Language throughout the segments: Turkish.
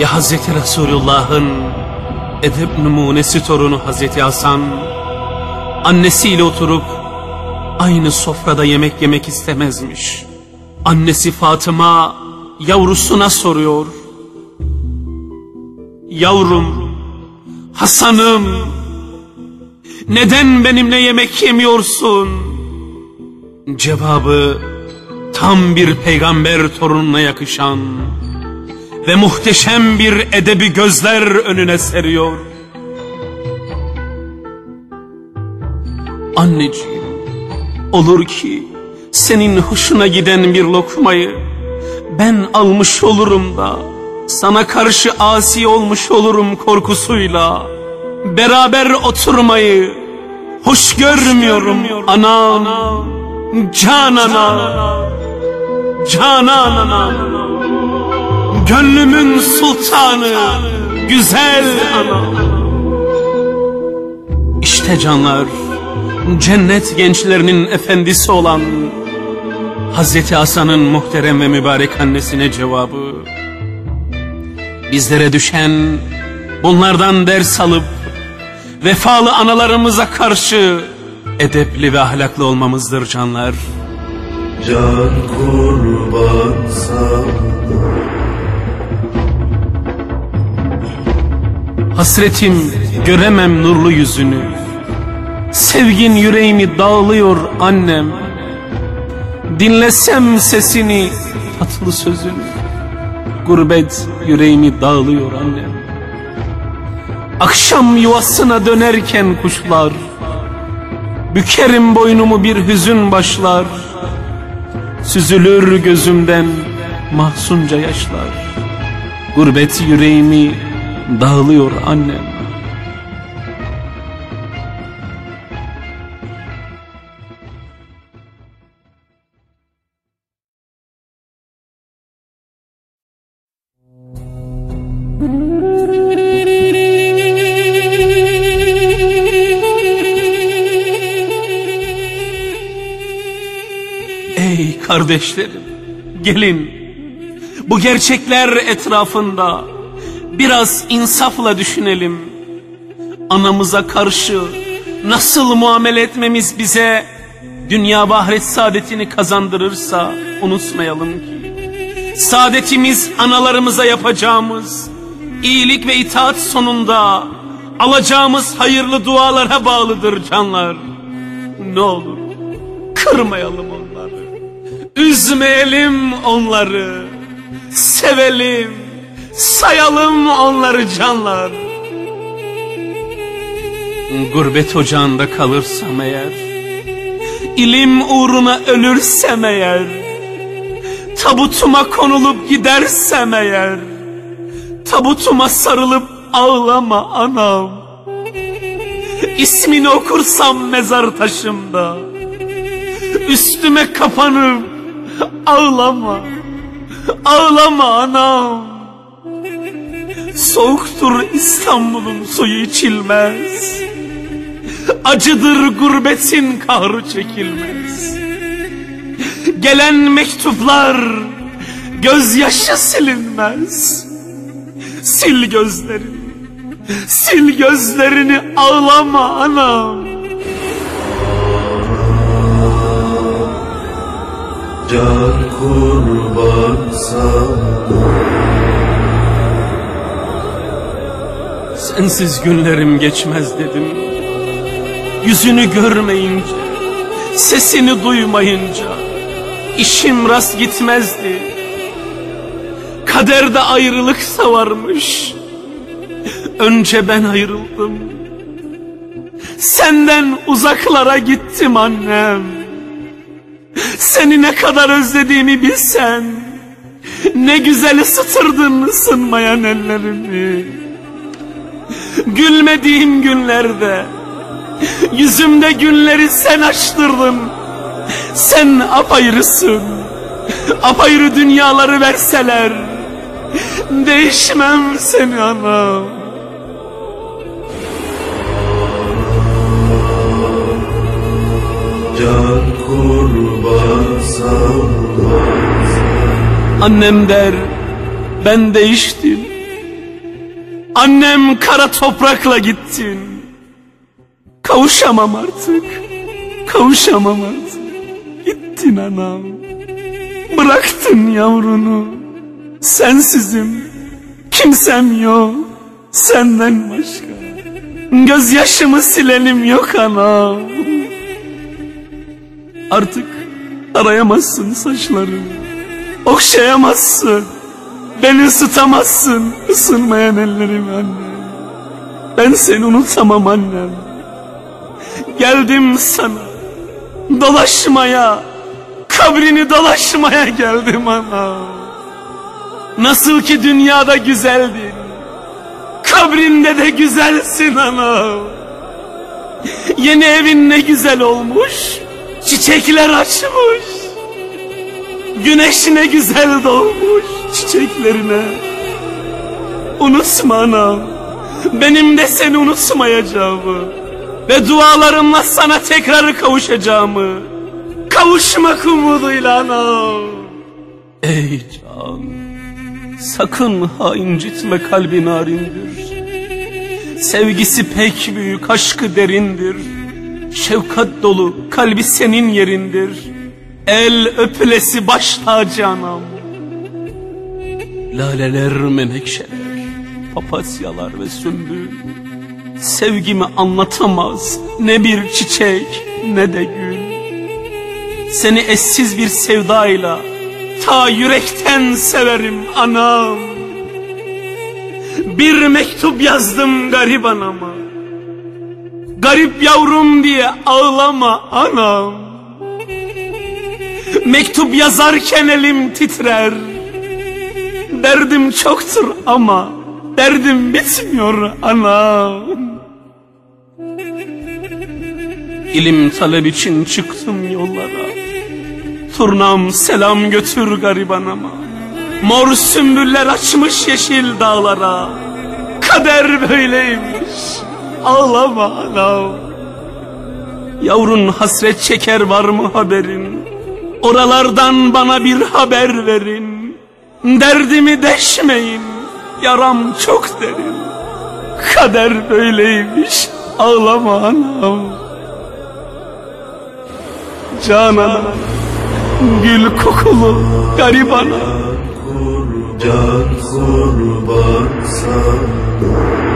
Ya Hazreti Resulullah'ın edep numunesi torunu Hazreti Hasan annesiyle oturup aynı sofrada yemek yemek istemezmiş. Annesi Fatıma yavrusuna soruyor. Yavrum, Hasan'ım, neden benimle yemek yemiyorsun? Cevabı tam bir peygamber torununa yakışan ve muhteşem bir edebi gözler önüne seriyor. Anneciğim, olur ki senin hoşuna giden bir lokmayı ben almış olurum da sana karşı asi olmuş olurum korkusuyla. Beraber oturmayı hoş görmüyorum anam, canana, canana, gönlümün sultanı, güzel anam. İşte canlar, cennet gençlerinin efendisi olan Hazreti Hasan'ın muhterem ve mübarek annesine cevabı. Bizlere düşen bunlardan ders alıp vefalı analarımıza karşı edepli ve ahlaklı olmamızdır canlar. Can kurban Hasretim göremem nurlu yüzünü. Sevgin yüreğimi dağılıyor annem. Dinlesem sesini, tatlı sözünü. Gurbet yüreğimi dağılıyor annem. Akşam yuvasına dönerken kuşlar. Bükerim boynumu bir hüzün başlar. Süzülür gözümden mahzunca yaşlar. Gurbet yüreğimi dağılıyor annem. Ey kardeşlerim, gelin. Bu gerçekler etrafında biraz insafla düşünelim. Anamıza karşı nasıl muamele etmemiz bize dünya ve ahiret saadetini kazandırırsa unutmayalım ki. Saadetimiz analarımıza yapacağımız iyilik ve itaat sonunda alacağımız hayırlı dualara bağlıdır canlar. Ne olur kırmayalım onları. Üzmeyelim onları. Sevelim. Sayalım onları canlar. Gurbet ocağında kalırsam eğer, ilim uğruna ölürsem eğer, tabutuma konulup gidersem eğer, tabutuma sarılıp ağlama anam. İsmini okursam mezar taşımda, üstüme kapanıp ağlama, ağlama anam. Soğuktur İstanbul'un suyu içilmez. Acıdır gurbetin kahrı çekilmez. Gelen mektuplar gözyaşı silinmez. Sil gözlerini, sil gözlerini ağlama anam. Can kurban sana Sensiz günlerim geçmez dedim. Yüzünü görmeyince, sesini duymayınca işim rast gitmezdi. Kaderde ayrılık savarmış. Önce ben ayrıldım. Senden uzaklara gittim annem. Seni ne kadar özlediğimi bilsen. Ne güzel ısıtırdın ısınmayan ellerimi. Gülmediğim günlerde Yüzümde günleri sen açtırdın. Sen apayrısın. Apayrı dünyaları verseler Değişmem seni anam. Can kurban sana Annem der ben değiştim Annem kara toprakla gittin. Kavuşamam artık. Kavuşamam artık. Gittin anam. Bıraktın yavrunu. Sensizim. Kimsem yok. Senden başka. Gözyaşımı silenim yok anam. Artık arayamazsın saçlarımı. Okşayamazsın. Beni ısıtamazsın. Isınmayan ellerim anne. Ben seni unutamam annem. Geldim sana. Dolaşmaya. Kabrini dolaşmaya geldim ana. Nasıl ki dünyada güzeldin. Kabrinde de güzelsin ana. Yeni evin ne güzel olmuş. Çiçekler açmış. Güneş ne güzel doğmuş çiçeklerine. Unutma anam. Benim de seni unutmayacağımı. Ve dualarımla sana tekrar kavuşacağımı. Kavuşmak umuduyla anam. Ey can. Sakın ha incitme kalbi narindir. Sevgisi pek büyük, aşkı derindir. Şefkat dolu, kalbi senin yerindir. El öpülesi baş tacı. Laleler, menekşeler, papatyalar ve sümbül. Sevgimi anlatamaz ne bir çiçek ne de gül. Seni eşsiz bir sevdayla ta yürekten severim anam. Bir mektup yazdım garip anama. Garip yavrum diye ağlama anam. Mektup yazarken elim titrer. Derdim çoktur ama derdim bitmiyor anam. İlim talep için çıktım yollara. Turnam selam götür garibanama. Mor sümbüller açmış yeşil dağlara. Kader böyleymiş. Ağlama anam. Yavrun hasret çeker var mı haberin? Oralardan bana bir haber verin. Derdimi deşmeyin. Yaram çok derin. Kader böyleymiş. Ağlama anam. Canan gül kokulu garibana Can kurban sana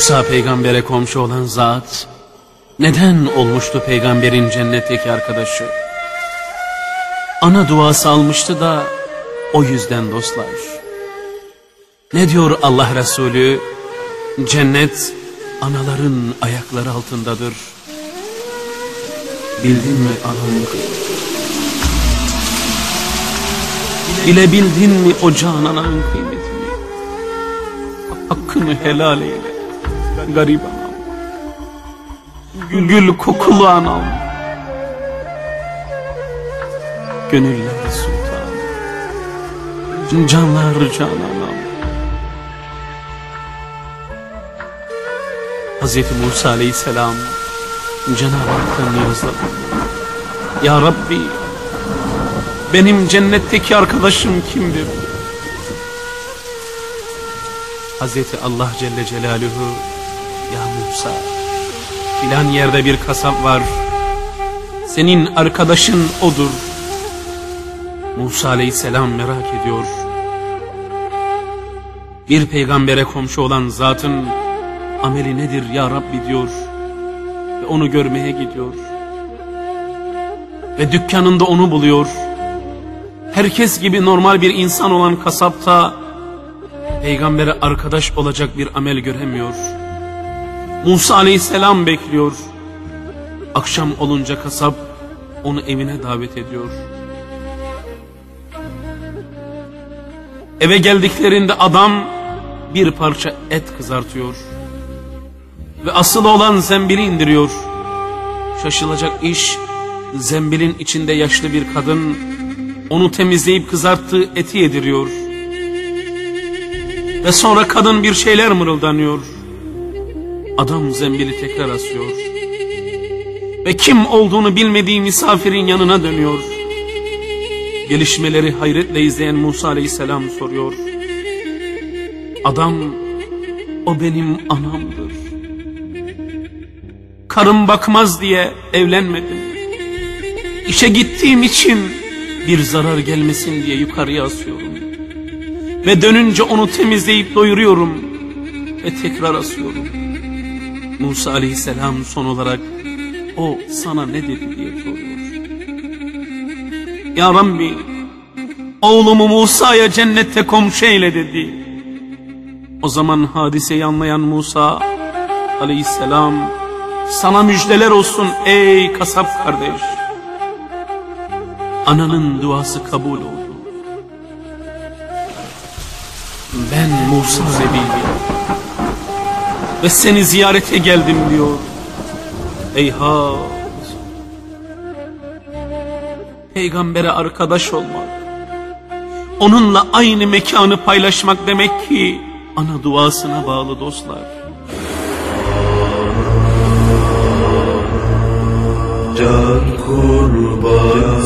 Musa peygambere komşu olan zat neden olmuştu peygamberin cennetteki arkadaşı? Ana duası almıştı da o yüzden dostlar. Ne diyor Allah Resulü? Cennet anaların ayakları altındadır. Bildin mi ananın kıymetini? Bilebildin mi o cananın kıymetini? Hakkını helal eyle. Garip anam. Gül kokulu anam. Gönüller sultan. Canlar cananam. Hazreti Musa aleyhisselam Cenab-ı Hak'tan niyazladı. Ya Rabbi benim cennetteki arkadaşım kimdir? Hazreti Allah Celle Celaluhu Musa filan yerde bir kasap var Senin arkadaşın odur. Musa Aleyhisselam merak ediyor. Bir peygambere komşu olan zatın ameli nedir ya Rabbi diyor Ve onu görmeye gidiyor. Ve dükkanında onu buluyor. Herkes gibi normal bir insan olan kasapta peygambere arkadaş olacak bir amel göremiyor. Musa aleyhisselam bekliyor. Akşam olunca kasap onu evine davet ediyor. Eve geldiklerinde adam bir parça et kızartıyor. Ve asıl olan zembili indiriyor. Şaşılacak iş Zembilin içinde yaşlı bir kadın onu temizleyip kızarttığı eti yediriyor. Ve sonra kadın bir şeyler mırıldanıyor. Adam zembili tekrar asıyor. Ve kim olduğunu bilmediği misafirin yanına dönüyor. Gelişmeleri hayretle izleyen Musa aleyhisselam soruyor. Adam o benim anamdır. Karım bakmaz diye evlenmedim. İşe gittiğim için bir zarar gelmesin diye yukarıya asıyorum. Ve dönünce onu temizleyip doyuruyorum. Ve tekrar asıyorum. Musa aleyhisselam son olarak o sana ne dedi diye soruyor. Ya Rabbi oğlumu Musa'ya cennette komşu eyle dedi. O zaman hadiseyi anlayan Musa aleyhisselam sana müjdeler olsun ey kasap kardeş. Ananın duası kabul oldu. Ben Musa Zebili ve seni ziyarete geldim diyor. Eyha! Peygambere arkadaş olmak, onunla aynı mekanı paylaşmak demek ki ana duasına bağlı dostlar. Can kurban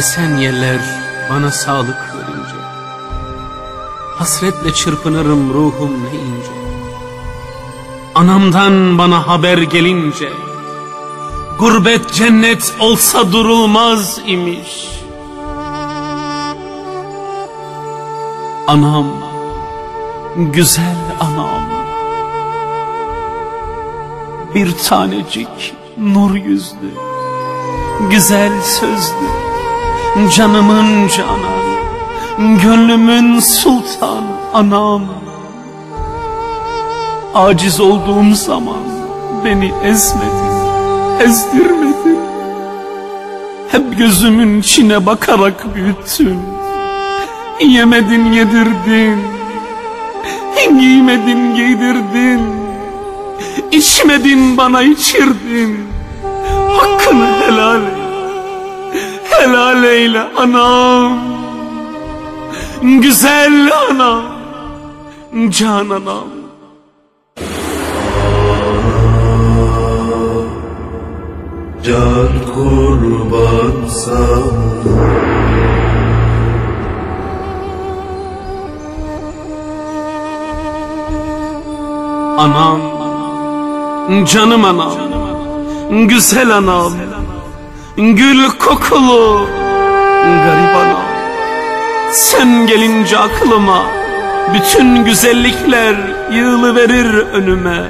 Esen yerler bana sağlık verince Hasretle çırpınırım ruhum ne ince. Anamdan bana haber gelince Gurbet cennet olsa durulmaz imiş. Anam, güzel anam Bir tanecik nur yüzlü Güzel sözlü Canımın canan, gönlümün sultan anam. Aciz olduğum zaman beni ezmedin, ezdirmedin. Hep gözümün içine bakarak büyüttün. Yemedin yedirdin, giymedin giydirdin. İçmedin bana içirdin, hakkını helal et. Helal eyle anam. Güzel anam. Can anam. Can kurban sana Anam. Canım anam. Güzel anam Gül kokulu garip anam Sen gelince aklıma Bütün güzellikler yığılıverir önüme.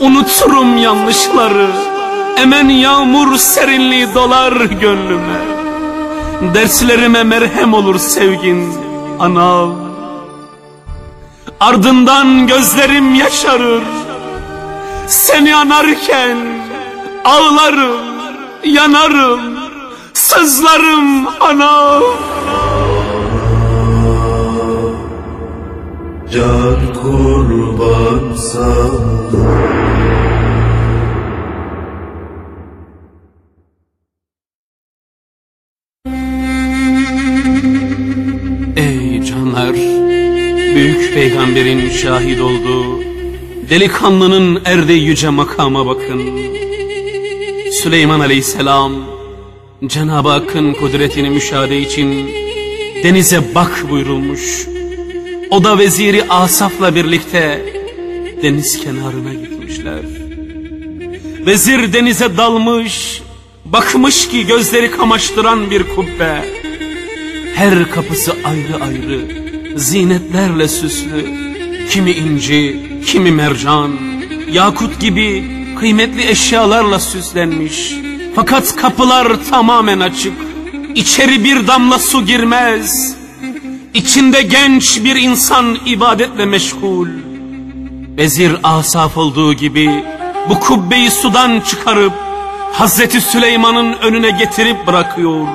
Unuturum yanlışları Emen yağmur serinliği dolar gönlüme. Derslerime merhem olur sevgin anam Ardından gözlerim yaşarır Seni anarken ağlarım yanarım, sızlarım anam. Can kurban sana Ey canlar, büyük peygamberin şahit olduğu, delikanlının erdiği yüce makama bakın. Süleyman aleyhisselam Cenab-ı Hakk'ın kudretini müşahede için denize bak buyurulmuş. O da veziri Asaf'la birlikte deniz kenarına gitmişler. Vezir denize dalmış, bakmış ki gözleri kamaştıran bir kubbe. Her kapısı ayrı ayrı, zinetlerle süslü. Kimi inci, kimi mercan, yakut gibi kıymetli eşyalarla süslenmiş. Fakat kapılar tamamen açık. İçeri bir damla su girmez. İçinde genç bir insan ibadetle meşgul. Vezir Asaf olduğu gibi bu kubbeyi sudan çıkarıp Hazreti Süleyman'ın önüne getirip bırakıyor.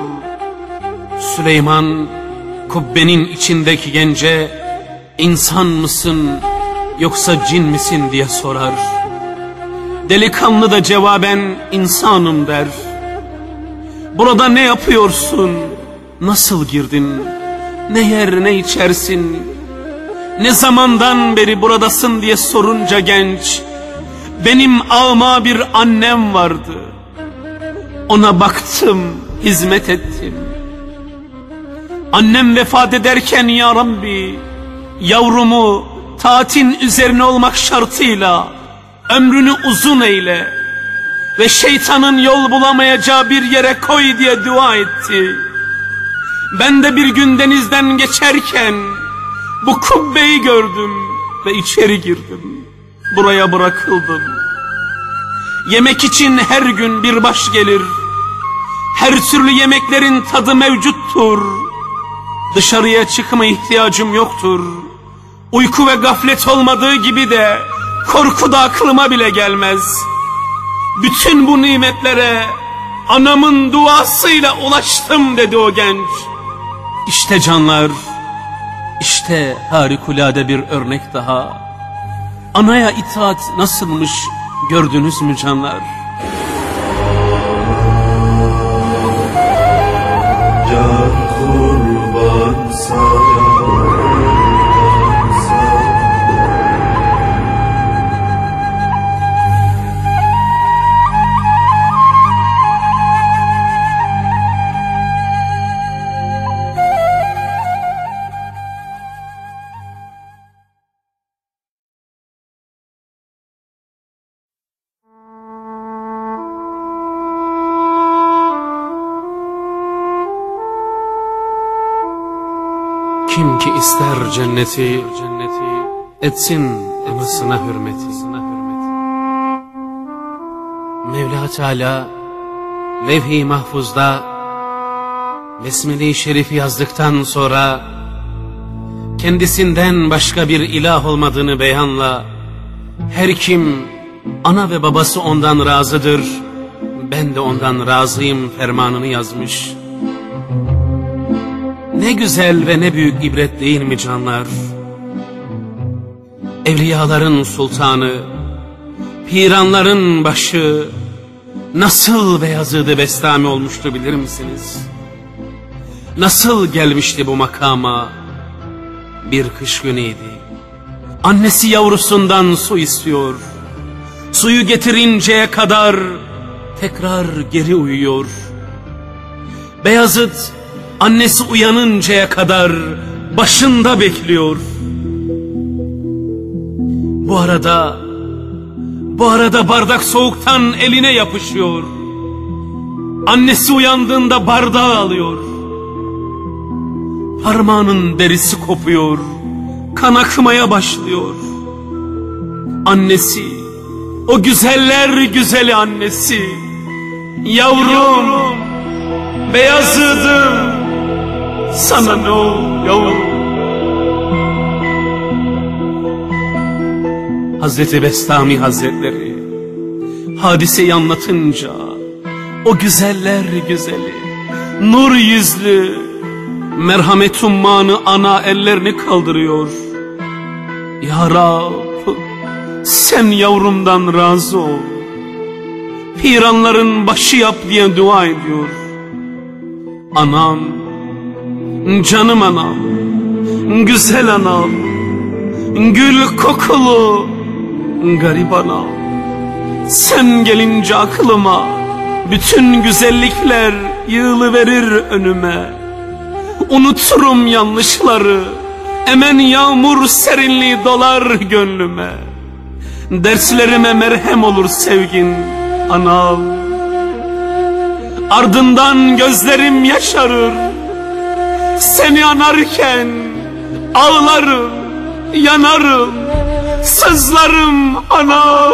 Süleyman kubbenin içindeki gence insan mısın yoksa cin misin diye sorar. Delikanlı da cevaben insanım der. Burada ne yapıyorsun? Nasıl girdin? Ne yer ne içersin? Ne zamandan beri buradasın diye sorunca genç benim ağma bir annem vardı. Ona baktım, hizmet ettim. Annem vefat ederken ya Rabbi, yavrumu taatin üzerine olmak şartıyla ömrünü uzun eyle ve şeytanın yol bulamayacağı bir yere koy diye dua etti. Ben de bir gün denizden geçerken bu kubbeyi gördüm ve içeri girdim. Buraya bırakıldım. Yemek için her gün bir baş gelir. Her türlü yemeklerin tadı mevcuttur. Dışarıya çıkma ihtiyacım yoktur. Uyku ve gaflet olmadığı gibi de korku da aklıma bile gelmez. Bütün bu nimetlere anamın duasıyla ulaştım dedi o genç. İşte canlar, işte harikulade bir örnek daha. Anaya itaat nasılmış gördünüz mü canlar? İster cenneti, cenneti etsin anasına hürmeti. Mevla Teala levh-i mahfuzda Besmele-i Şerif yazdıktan sonra kendisinden başka bir ilah olmadığını beyanla her kim ana ve babası ondan razıdır ben de ondan razıyım fermanını yazmış. Ne güzel ve ne büyük ibret değil mi canlar? Evliyaların sultanı, piranların başı, nasıl Beyazıt-ı Bestami olmuştu bilir misiniz? Nasıl gelmişti bu makama? Bir kış günüydü. Annesi yavrusundan su istiyor. Suyu getirinceye kadar tekrar geri uyuyor. Beyazıt annesi uyanıncaya kadar başında bekliyor. Bu arada bu arada bardak soğuktan eline yapışıyor. Annesi uyandığında bardağı alıyor. Parmağının derisi kopuyor. Kan akmaya başlıyor. Annesi, o güzeller güzeli annesi. Yavrum, beyazıdım. Sana ne oldu yavrum? Hazreti Bestami Hazretleri hadiseyi anlatınca o güzeller güzeli nur yüzlü merhamet ummanı ana ellerini kaldırıyor. Ya Rab sen yavrumdan razı ol. Piranların başı yap diye dua ediyor. Anam, canım anam, güzel anam, gül kokulu, garip anam. Sen gelince aklıma bütün güzellikler yığılıverir önüme. Unuturum yanlışları, emen yağmur serinliği dolar gönlüme. Derslerime merhem olur sevgin anam. Ardından gözlerim yaşarır. Seni anarken ağlarım, yanarım, sızlarım ana.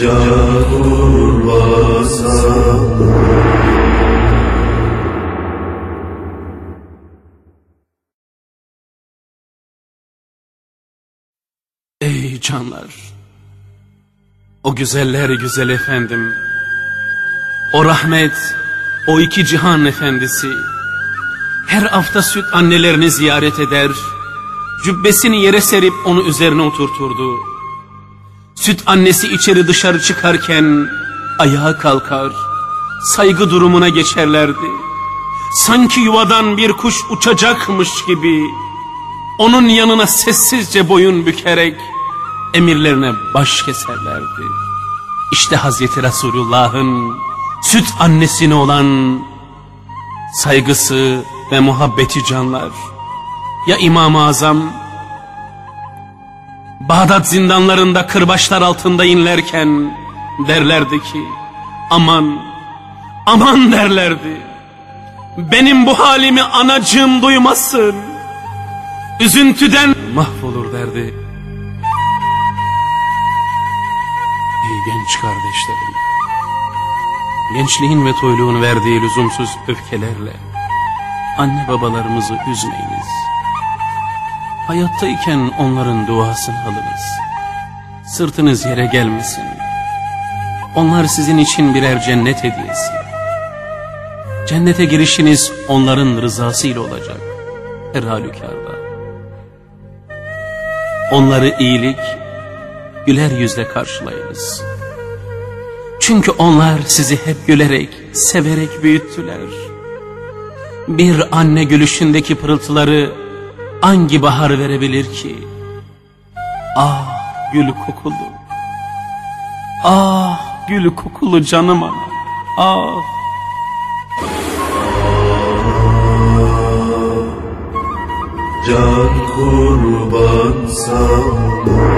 Cahur basar Ey canlar! O güzeller güzel efendim! O rahmet, o iki cihan efendisi, her hafta süt annelerini ziyaret eder, cübbesini yere serip onu üzerine oturturdu. Süt annesi içeri dışarı çıkarken ayağa kalkar, saygı durumuna geçerlerdi. Sanki yuvadan bir kuş uçacakmış gibi onun yanına sessizce boyun bükerek emirlerine baş keserlerdi. İşte Hazreti Resulullah'ın süt annesine olan saygısı ve muhabbeti canlar. Ya İmam-ı Azam Bağdat zindanlarında kırbaçlar altında inlerken derlerdi ki aman aman derlerdi. Benim bu halimi anacığım duymasın. Üzüntüden mahvolur derdi. Ey genç kardeşlerim. Gençliğin ve toyluğun verdiği lüzumsuz öfkelerle anne babalarımızı üzmeyiniz. Hayattayken onların duasını alınız. Sırtınız yere gelmesin. Onlar sizin için birer cennet hediyesi. Cennete girişiniz onların rızasıyla olacak. Her halükarda. Onları iyilik, güler yüzle karşılayınız. Çünkü onlar sizi hep gülerek, severek büyüttüler. Bir anne gülüşündeki pırıltıları hangi bahar verebilir ki? Ah gül kokulu. Ah gül kokulu canım ana. Ah. Can kurban sana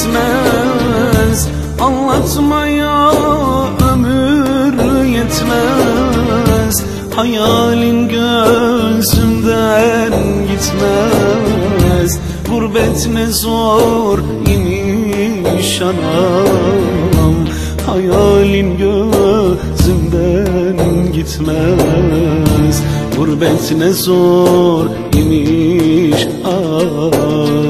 bitmez Anlatmaya ömür yetmez. Hayalin gözümden gitmez. Gurbet ne zor imiş anam. Hayalin gözümden gitmez. Gurbet ne zor imiş anam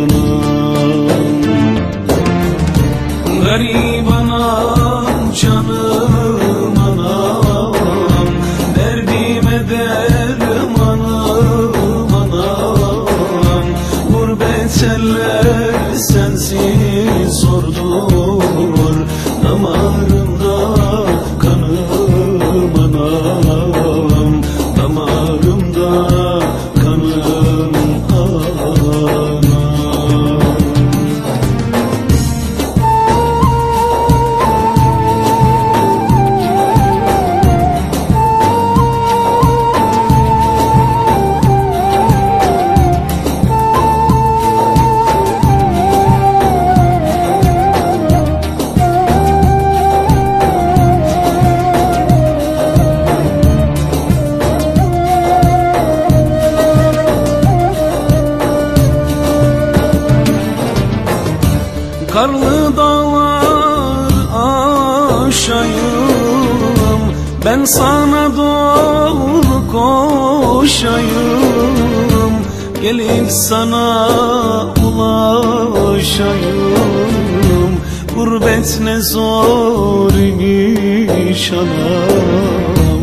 anam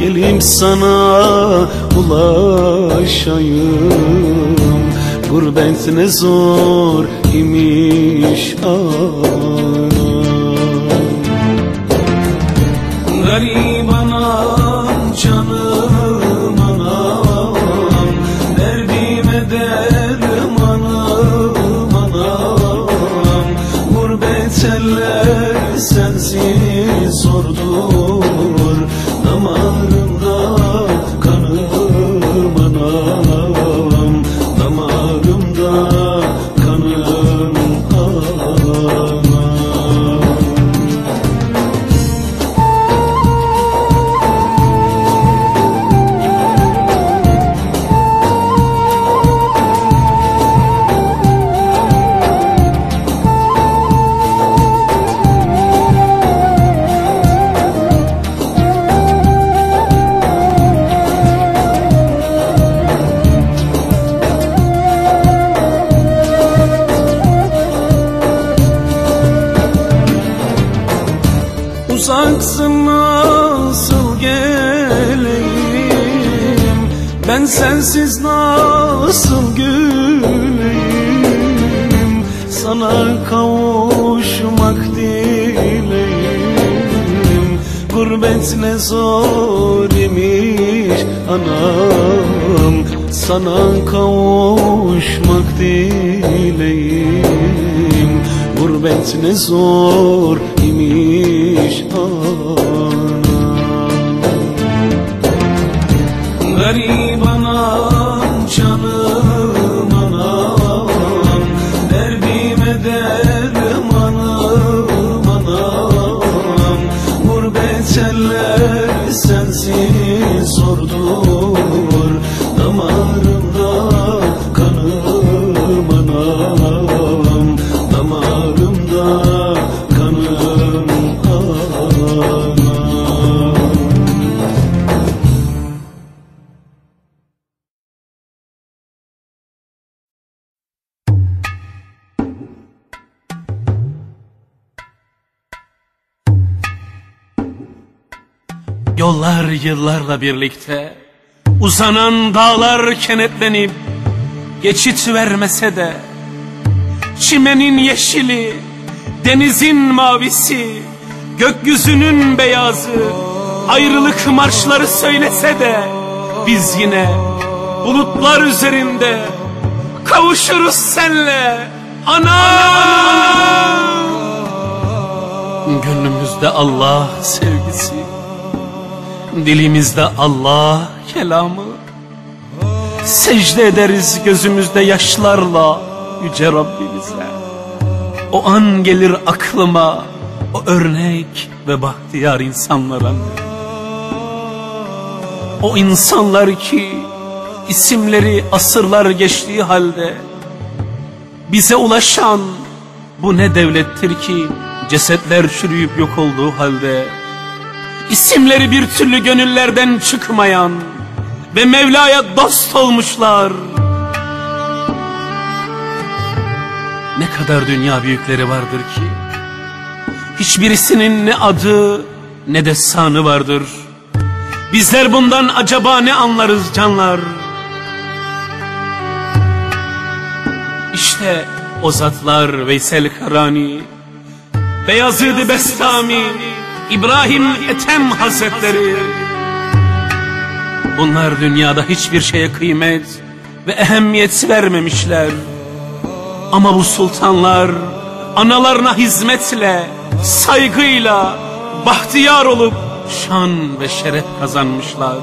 Gelip sana ulaşayım. Gurbet ne zor imiş anam Sana kavuşmak dileyim Gurbet ne zor imiş anam Garip anam canım yıllarla birlikte Uzanan dağlar kenetlenip Geçit vermese de Çimenin yeşili Denizin mavisi Gökyüzünün beyazı Ayrılık marşları söylese de Biz yine bulutlar üzerinde Kavuşuruz senle. Ana! Gönlümüzde Allah sevgisi Dilimizde Allah kelamı. Secde ederiz gözümüzde yaşlarla Yüce Rabbimize. O an gelir aklıma O örnek ve bahtiyar insanlara. O insanlar ki isimleri asırlar geçtiği halde Bize ulaşan bu ne devlettir ki Cesetler çürüyüp yok olduğu halde İsimleri bir türlü gönüllerden çıkmayan ve Mevla'ya dost olmuşlar. Ne kadar dünya büyükleri vardır ki, hiçbirisinin ne adı ne de sanı vardır. Bizler bundan acaba ne anlarız canlar? İşte o zatlar Veysel Karani, Beyazıd Bestami, İbrahim Ethem Hazretleri. Bunlar dünyada hiçbir şeye kıymet ve ehemmiyet vermemişler. Ama bu sultanlar analarına hizmetle, saygıyla, bahtiyar olup şan ve şeref kazanmışlar.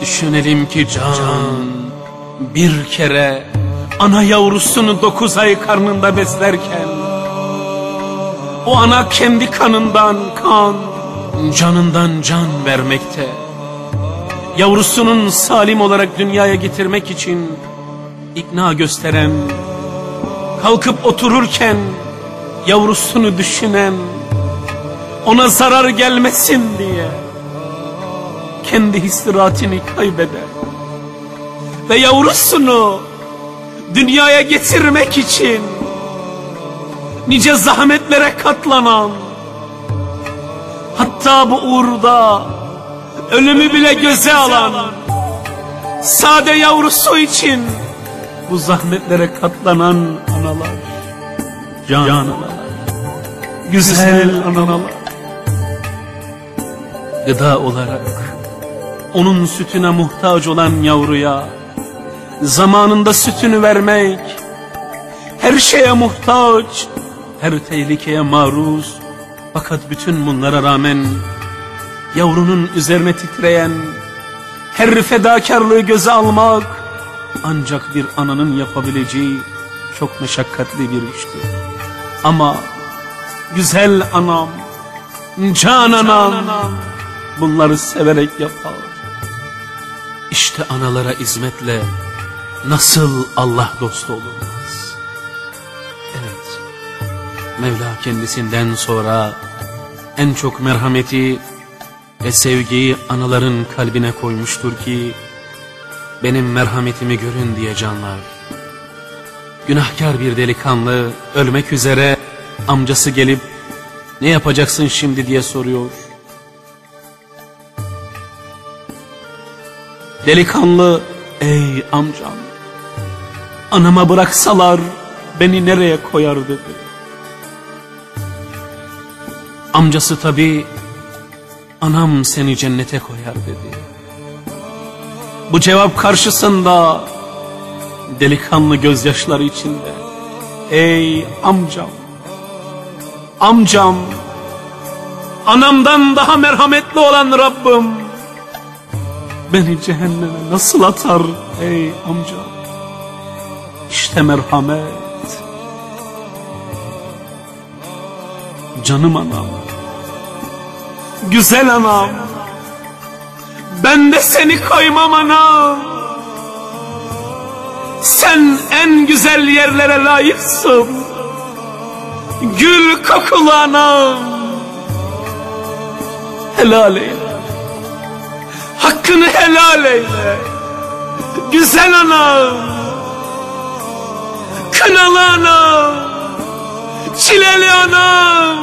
Düşünelim ki can bir kere ana yavrusunu dokuz ay karnında beslerken o ana kendi kanından kan, canından can vermekte. Yavrusunun salim olarak dünyaya getirmek için ikna gösteren, kalkıp otururken yavrusunu düşünen, ona zarar gelmesin diye kendi istirahatini kaybeder ve yavrusunu dünyaya getirmek için nice zahmetlere katlanan hatta bu uğurda ölümü bile göze alan sade yavrusu için bu zahmetlere katlanan analar can. analar güzel analar. Gıda olarak onun sütüne muhtaç olan yavruya zamanında sütünü vermek her şeye muhtaç her tehlikeye maruz fakat bütün bunlara rağmen yavrunun üzerine titreyen her fedakarlığı göze almak ancak bir ananın yapabileceği çok meşakkatli bir işti. Ama güzel anam, can anam bunları severek yapar. İşte analara hizmetle nasıl Allah dostu olunmaz? Mevla kendisinden sonra en çok merhameti ve sevgiyi anaların kalbine koymuştur ki benim merhametimi görün diye canlar. Günahkar bir delikanlı ölmek üzere amcası gelip ne yapacaksın şimdi diye soruyor. Delikanlı ey amcam anama bıraksalar beni nereye koyar dedi. Amcası tabi anam seni cennete koyar dedi. Bu cevap karşısında delikanlı gözyaşları içinde ey amcam amcam anamdan daha merhametli olan Rabbim beni cehenneme nasıl atar ey amcam işte merhamet canım anam. Güzel anam. Ben de seni koymam anam. Sen en güzel yerlere layıksın. Gül kokulu anam. Helal eyle. Hakkını helal eyle. Güzel anam. Kınalı anam çileli anam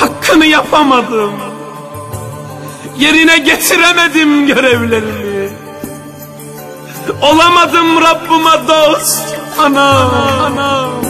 hakkını yapamadım. Yerine getiremedim görevlerimi. Olamadım Rabbime dost anam anam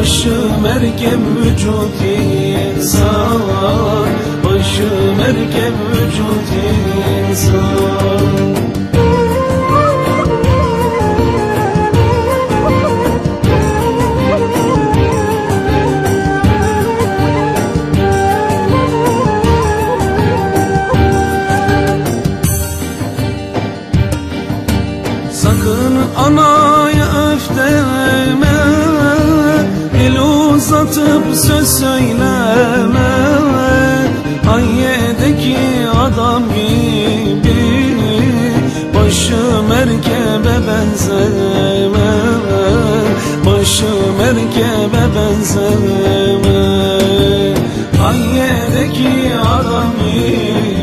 Başı merkep vücut insan. Başı merkep vücut insan Başı merkebe benzeme Hayyedeki adam gibi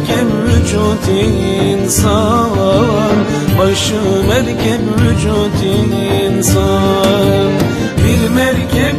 merkep vücut insan. Başı merkep vücut insan. Bir merkep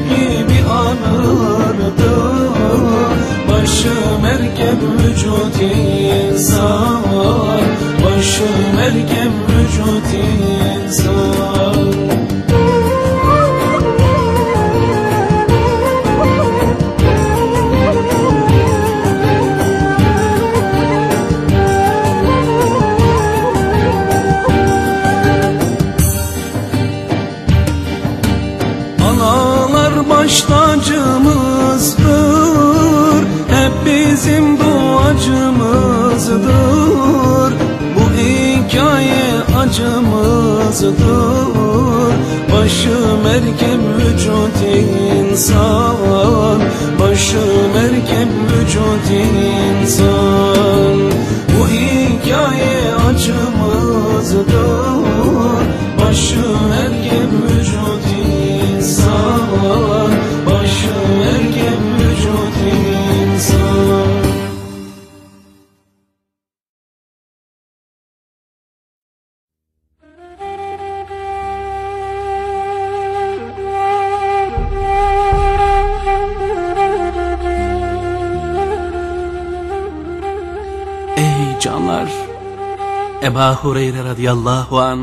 radıyallahu an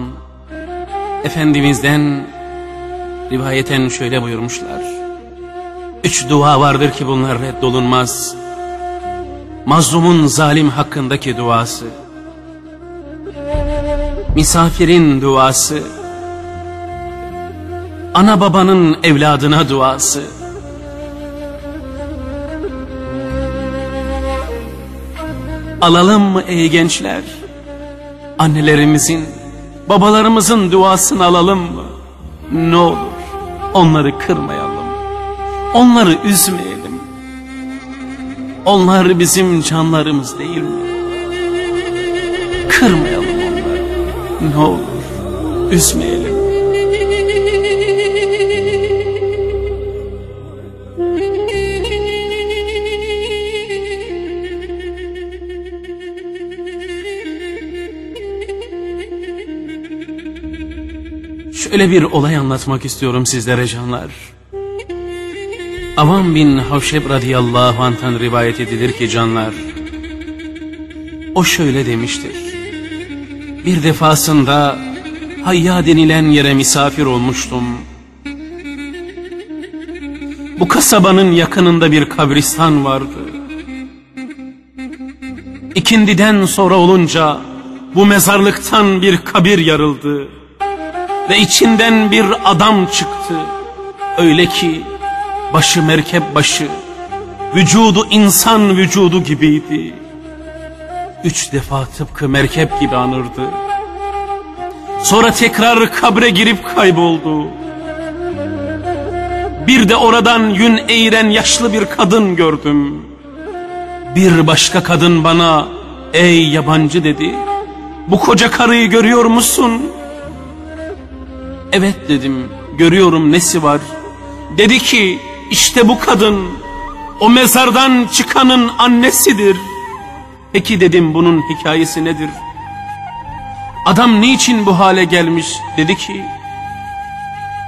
Efendimiz'den rivayeten şöyle buyurmuşlar. Üç dua vardır ki bunlar reddolunmaz. Mazlumun zalim hakkındaki duası. Misafirin duası. Ana babanın evladına duası. Alalım mı ey gençler? Annelerimizin, babalarımızın duasını alalım mı? Ne olur onları kırmayalım. Onları üzmeyelim. Onlar bizim canlarımız değil mi? Kırmayalım onları. Ne olur üzmeyelim. Şöyle bir olay anlatmak istiyorum sizlere canlar. Avam bin Havşeb radıyallahu anh'tan rivayet edilir ki canlar. O şöyle demiştir. Bir defasında Hayya denilen yere misafir olmuştum. Bu kasabanın yakınında bir kabristan vardı. İkindiden sonra olunca bu mezarlıktan bir kabir yarıldı ve içinden bir adam çıktı. Öyle ki başı merkep başı, vücudu insan vücudu gibiydi. Üç defa tıpkı merkep gibi anırdı. Sonra tekrar kabre girip kayboldu. Bir de oradan yün eğiren yaşlı bir kadın gördüm. Bir başka kadın bana ey yabancı dedi. Bu koca karıyı görüyor musun? Evet dedim görüyorum nesi var. Dedi ki işte bu kadın o mezardan çıkanın annesidir. Peki dedim bunun hikayesi nedir? Adam niçin bu hale gelmiş dedi ki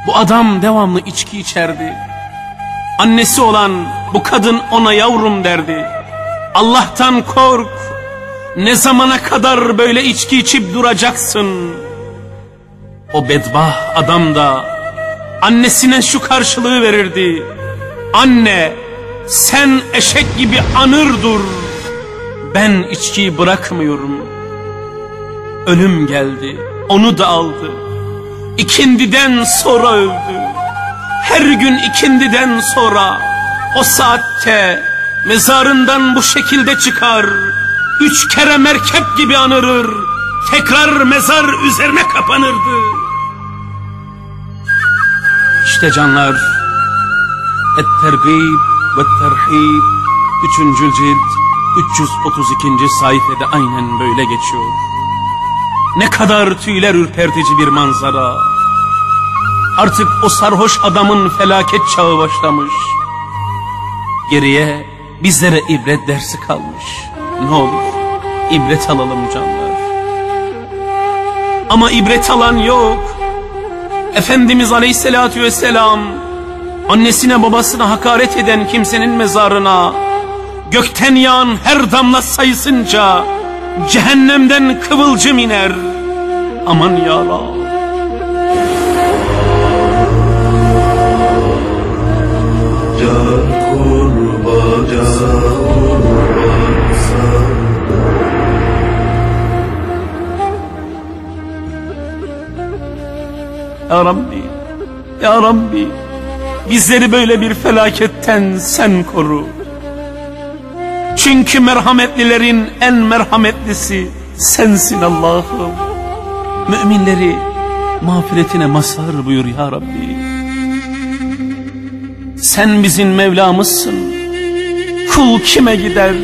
bu adam devamlı içki içerdi. Annesi olan bu kadın ona yavrum derdi. Allah'tan kork. Ne zamana kadar böyle içki içip duracaksın? O bedbah adam da annesine şu karşılığı verirdi. Anne sen eşek gibi anır dur. Ben içkiyi bırakmıyorum. Ölüm geldi. Onu da aldı. İkindiden sonra öldü. Her gün ikindiden sonra o saatte mezarından bu şekilde çıkar. Üç kere merkep gibi anırır. Tekrar mezar üzerine kapanırdı. İşte canlar. Et-Tergib ve Terhib 3. cilt 332. sayfada aynen böyle geçiyor. Ne kadar tüyler ürpertici bir manzara. Artık o sarhoş adamın felaket çağı başlamış. Geriye bizlere ibret dersi kalmış. Ne olur ibret alalım canlar. Ama ibret alan yok. Efendimiz Aleyhisselatü Vesselam annesine babasına hakaret eden kimsenin mezarına gökten yağan her damla sayısınca cehennemden kıvılcım iner. Aman ya Rab. Can kurban Ya Rabbi, Ya Rabbi, bizleri böyle bir felaketten sen koru. Çünkü merhametlilerin en merhametlisi sensin Allah'ım. Müminleri mağfiretine mazhar buyur Ya Rabbi. Sen bizim Mevlamızsın. Kul kime gider,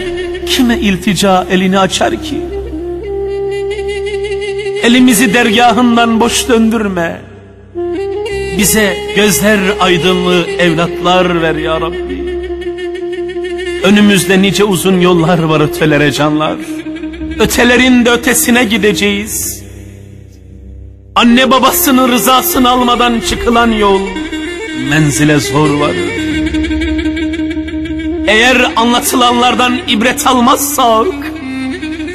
kime iltica elini açar ki? Elimizi dergahından boş döndürme. Bize gözler aydınlığı evlatlar ver ya Rabbi. Önümüzde nice uzun yollar var ötelere canlar. Ötelerin de ötesine gideceğiz. Anne babasının rızasını almadan çıkılan yol menzile zor varır. Eğer anlatılanlardan ibret almazsak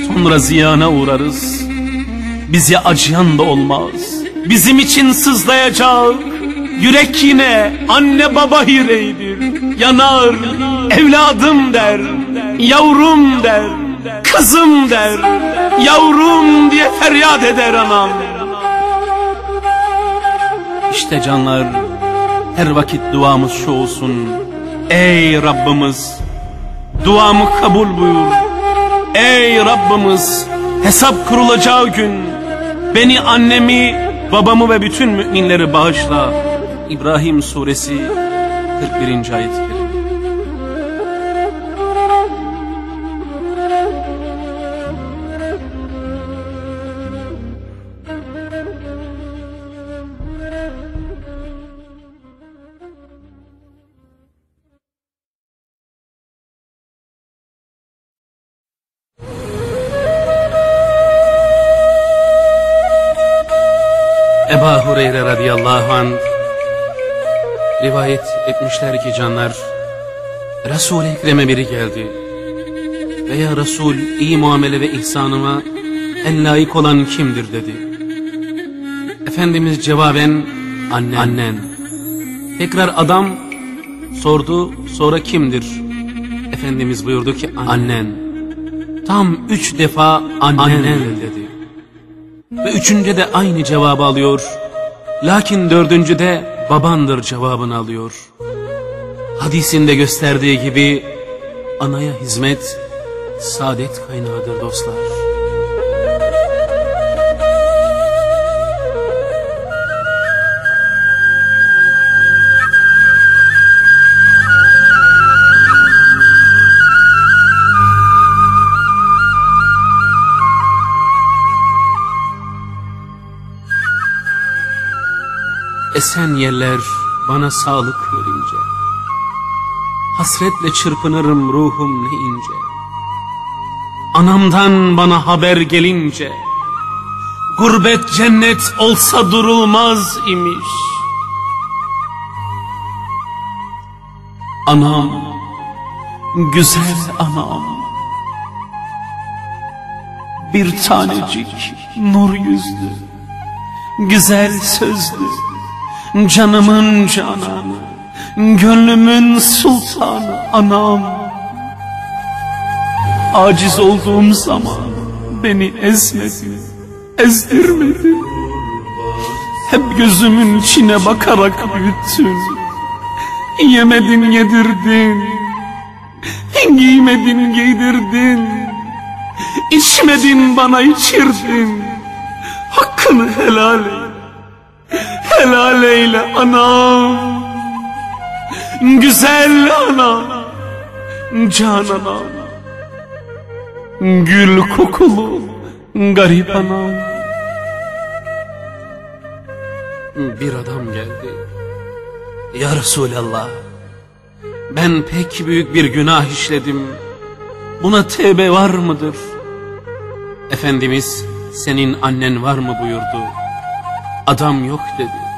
sonra ziyana uğrarız. Bize acıyan da olmaz. Bizim için sızlayacak. Yürek yine anne baba yüreğidir. Yanar, evladım der, yavrum der, kızım der, yavrum diye feryat eder anam. İşte canlar, her vakit duamız şu olsun. Ey Rabbimiz, duamı kabul buyur. Ey Rabbimiz, hesap kurulacağı gün beni annemi, babamı ve bütün müminleri bağışla. İbrahim suresi 41. ayet-i kerime. Eba Hureyre radıyallahu an rivayet etmişler ki canlar Resul-i Ekrem'e biri geldi. Veya Resul iyi muamele ve ihsanıma en layık olan kimdir dedi. Efendimiz cevaben annen. annen. Tekrar adam sordu sonra kimdir? Efendimiz buyurdu ki annen. Tam üç defa annen, dedi. Ve üçüncü de aynı cevabı alıyor. Lakin dördüncü de babandır cevabını alıyor. Hadisinde gösterdiği gibi anaya hizmet saadet kaynağıdır dostlar. Esen yerler bana sağlık verince Hasretle çırpınırım ruhum ne ince. Anamdan bana haber gelince Gurbet cennet olsa durulmaz imiş. Anam Güzel anam bir tanecik nur yüzlü, güzel sözlü, canımın cananı, gönlümün sultanı anam. Aciz olduğum zaman beni ezmedin, ezdirmedin. Hep gözümün içine bakarak büyüttün. Yemedin yedirdin. Giymedin giydirdin. İçmedin bana içirdin. Hakkını helal eyle. Helal eyle anam. Güzel anam. Can anam. Gül kokulu garip anam. Bir adam geldi. Ya Resulallah. Ben pek büyük bir günah işledim. Buna tevbe var mıdır? Efendimiz senin annen var mı buyurdu. Adam yok dedi.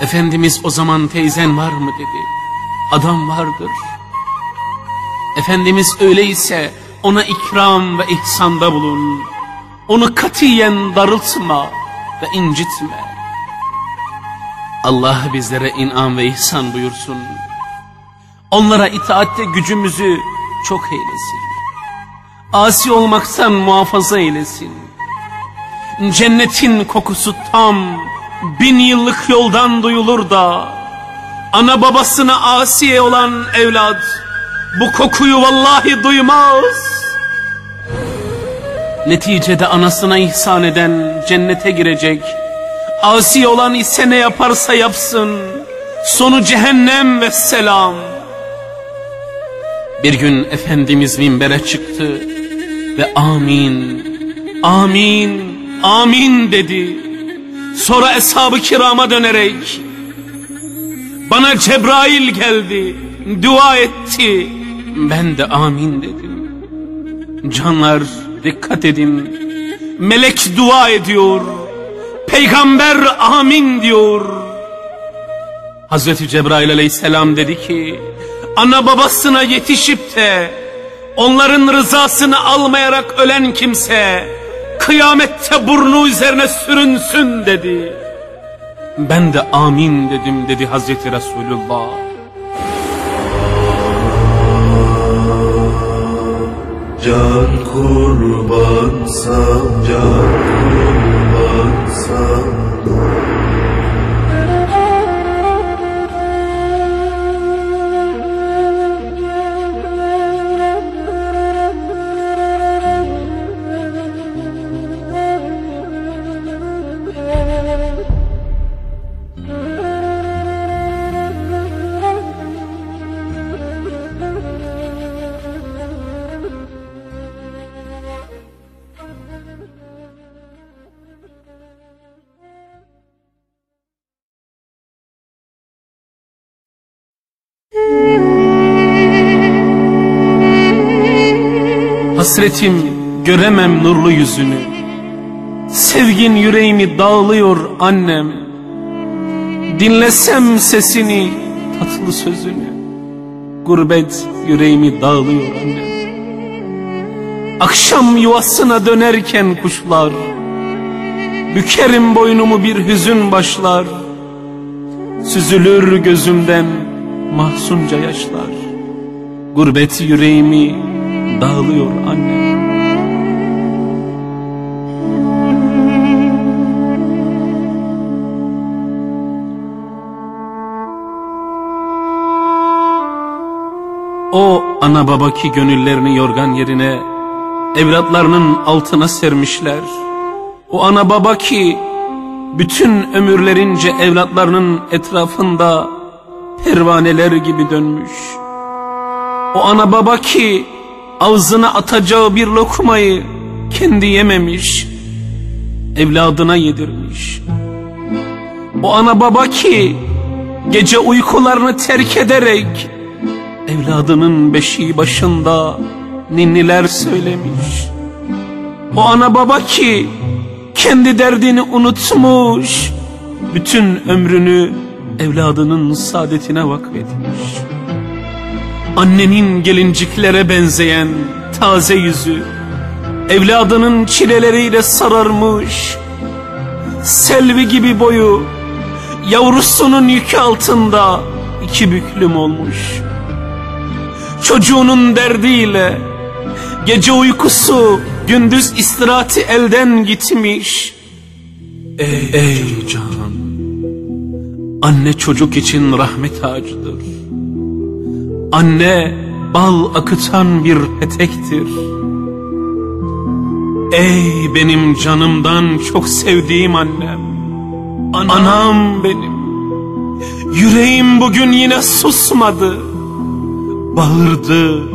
Efendimiz o zaman teyzen var mı dedi. Adam vardır. Efendimiz öyleyse ona ikram ve ihsanda bulun. Onu katiyen darıltma ve incitme. Allah bizlere inam ve ihsan buyursun. Onlara itaatte gücümüzü çok eylesin. Asi olmaktan muhafaza eylesin. Cennetin kokusu tam bin yıllık yoldan duyulur da ana babasına asiye olan evlat bu kokuyu vallahi duymaz. Neticede anasına ihsan eden cennete girecek. Asi olan ise ne yaparsa yapsın. Sonu cehennem ve selam. Bir gün Efendimiz minbere çıktı ve amin, amin, amin dedi. Sonra eshab-ı kirama dönerek bana Cebrail geldi, dua etti. Ben de amin dedim. Canlar dikkat edin. Melek dua ediyor. Peygamber amin diyor. Hazreti Cebrail aleyhisselam dedi ki ana babasına yetişip de onların rızasını almayarak ölen kimse kıyamette burnu üzerine sürünsün dedi. Ben de amin dedim dedi Hazreti Resulullah. Can kurbansam, can kurbansam Hasretim göremem nurlu yüzünü. Sevgin yüreğimi dağılıyor annem. Dinlesem sesini, tatlı sözünü. Gurbet yüreğimi dağılıyor annem. Akşam yuvasına dönerken kuşlar. Bükerim boynumu bir hüzün başlar. Süzülür gözümden mahzunca yaşlar. Gurbet yüreğimi dağılıyor annem. O ana baba ki gönüllerini yorgan yerine evlatlarının altına sermişler. O ana baba ki bütün ömürlerince evlatlarının etrafında pervaneler gibi dönmüş. O ana baba ki ağzına atacağı bir lokmayı kendi yememiş, evladına yedirmiş. O ana baba ki gece uykularını terk ederek evladının beşiği başında ninniler söylemiş. O ana baba ki kendi derdini unutmuş, bütün ömrünü evladının saadetine vakfetmiş. Annenin gelinciklere benzeyen taze yüzü, Evladının çileleriyle sararmış Selvi gibi boyu Yavrusunun yükü altında iki büklüm olmuş. Çocuğunun derdiyle Gece uykusu gündüz istirahati elden gitmiş. Ey, ey can Anne çocuk için rahmet ağacıdır Anne bal akıtan bir petektir. Ey benim canımdan çok sevdiğim annem. Anam, Anam benim. Yüreğim bugün yine susmadı. Bağırdı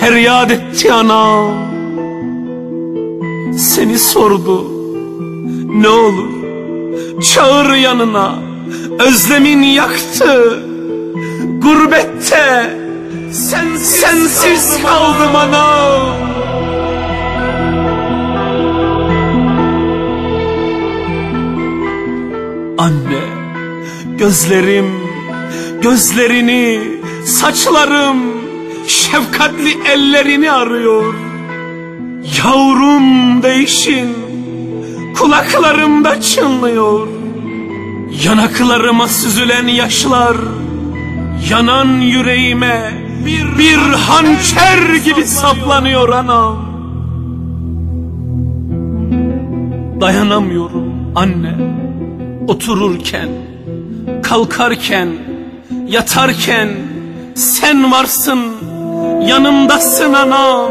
Feryat etti anam. Seni sordu Ne olur Çağır yanına. Özlemin yaktı Gurbette Sensiz, sensiz kaldım anam Anne, gözlerim, gözlerini, saçlarım, şefkatli ellerini arıyor. Yavrum değişin, kulaklarımda çınlıyor. Yanaklarıma süzülen yaşlar, yanan yüreğime bir, bir hançer gibi saplanıyor anam. Dayanamıyorum anne otururken, kalkarken, yatarken sen varsın, yanımdasın anam.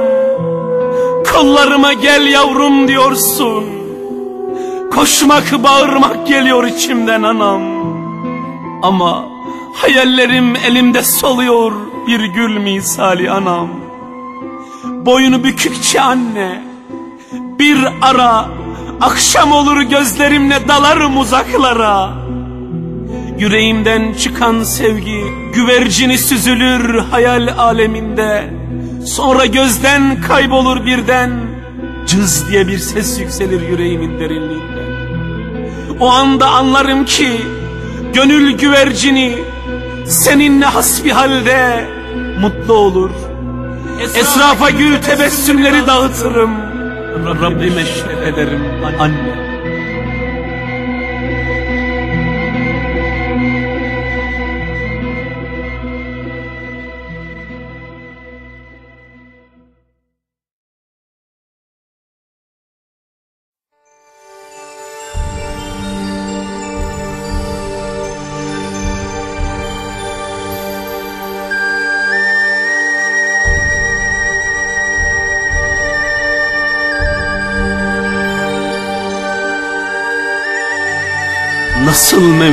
Kollarıma gel yavrum diyorsun. Koşmak, bağırmak geliyor içimden anam. Ama hayallerim elimde soluyor bir gül misali anam. Boynu bükükçe anne, bir ara Akşam olur gözlerimle dalarım uzaklara. Yüreğimden çıkan sevgi güvercini süzülür hayal aleminde. Sonra gözden kaybolur birden Cız diye bir ses yükselir yüreğimin derinliğinde O anda anlarım ki gönül güvercini Seninle hasbihalde mutlu olur. Esrafa gül tebessümleri dağıtırım. Rabbime şeref ederim. Anne.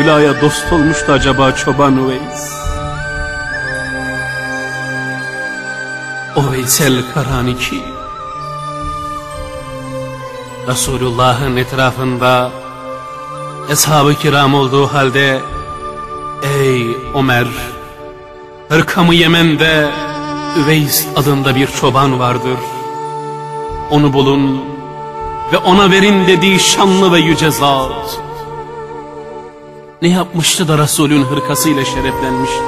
Nasıl Mevla'ya dost olmuştu acaba çoban Uveys? O Veysel Karaniki Resulullah'ın etrafında Eshab-ı kiram olduğu halde Ey Ömer Hırkamı Yemen'de Üveys adında bir çoban vardır. Onu bulun ve ona verin dediği şanlı ve yüce zat ne yapmıştı da Resulün hırkasıyla şereflenmişti?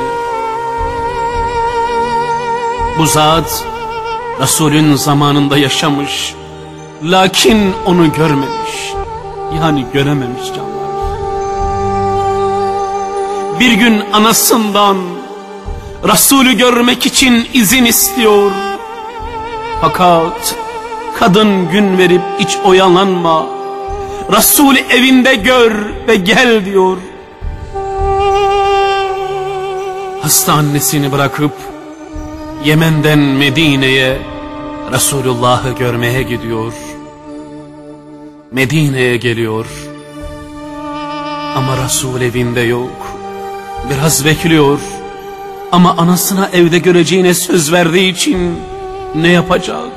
Bu zat Resulün zamanında yaşamış, lakin onu görmemiş, yani görememiş canlar. Bir gün anasından Resulü görmek için izin istiyor. Fakat kadın gün verip hiç oyalanma, Resulü evinde gör ve gel diyor. Hasta annesini bırakıp Yemen'den Medine'ye Resulullah'ı görmeye gidiyor. Medine'ye geliyor. Ama Resul evinde yok. Biraz bekliyor. Ama anasına evde göreceğine söz verdiği için ne yapacak?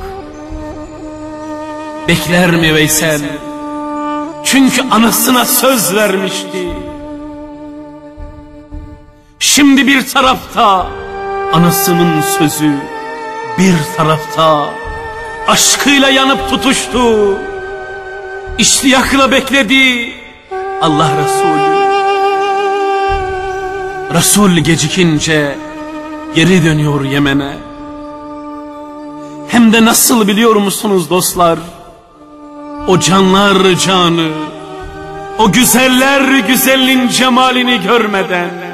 Bekler mi Veysel? Çünkü anasına söz vermişti. Şimdi bir tarafta anasının sözü, bir tarafta aşkıyla yanıp tutuştu. İştiyakla bekledi Allah Resulü. Resul gecikince geri dönüyor Yemen'e. Hem de nasıl biliyor musunuz dostlar? O canlar canı, o güzeller güzelliğin cemalini görmeden,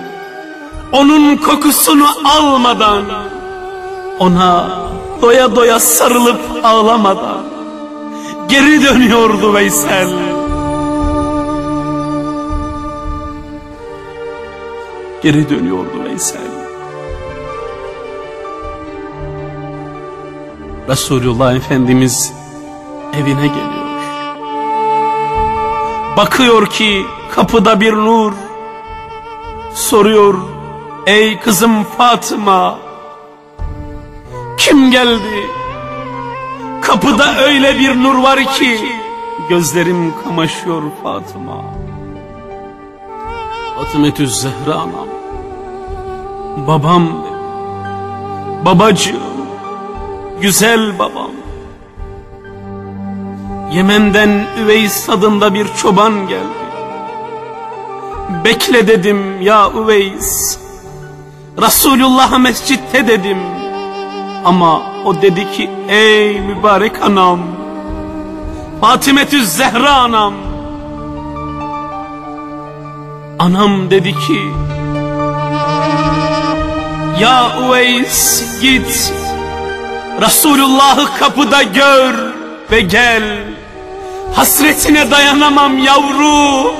onun kokusunu almadan, ona doya doya sarılıp ağlamadan, geri dönüyordu Veysel. Geri dönüyordu Veysel. Resulullah Efendimiz evine geliyor. Bakıyor ki kapıda bir nur. Soruyor, ey kızım Fatıma, kim geldi? Kapıda öyle bir nur var ki, gözlerim kamaşıyor Fatıma. Fatımetü Zehra anam, babam babacığım, güzel babam. Yemen'den Üveys adında bir çoban geldi. Bekle dedim ya Üveys. Resulullah mescitte dedim. Ama o dedi ki ey mübarek anam. Fatimetü Zehra anam. Anam dedi ki ya Üveys git Resulullah'ı kapıda gör ve gel. Hasretine dayanamam yavru.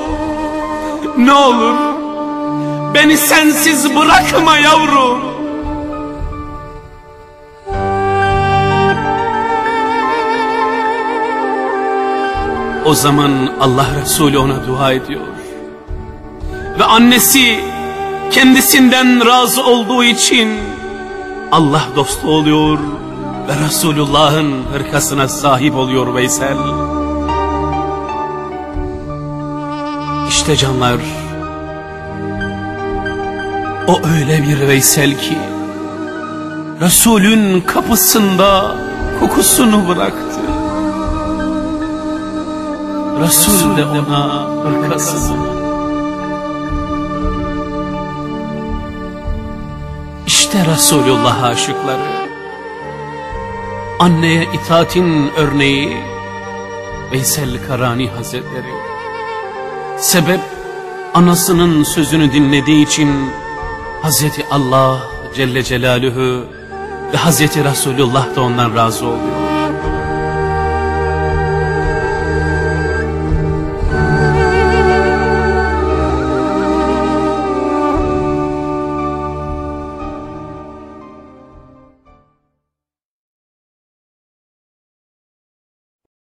Ne olur beni sensiz bırakma yavrum. O zaman Allah Resulü ona dua ediyor. Ve annesi kendisinden razı olduğu için Allah dostu oluyor ve Resulullah'ın hırkasına sahip oluyor Veysel. İşte canlar, o öyle bir Veysel ki, Resulün kapısında kokusunu bıraktı. Resul de ona hırkasını. İşte Resulullah aşıkları. Anneye itaatin örneği Veysel Karani Hazretleri. Sebep anasının sözünü dinlediği için Hazreti Allah Celle Celaluhu ve Hazreti Resulullah da ondan razı oluyor.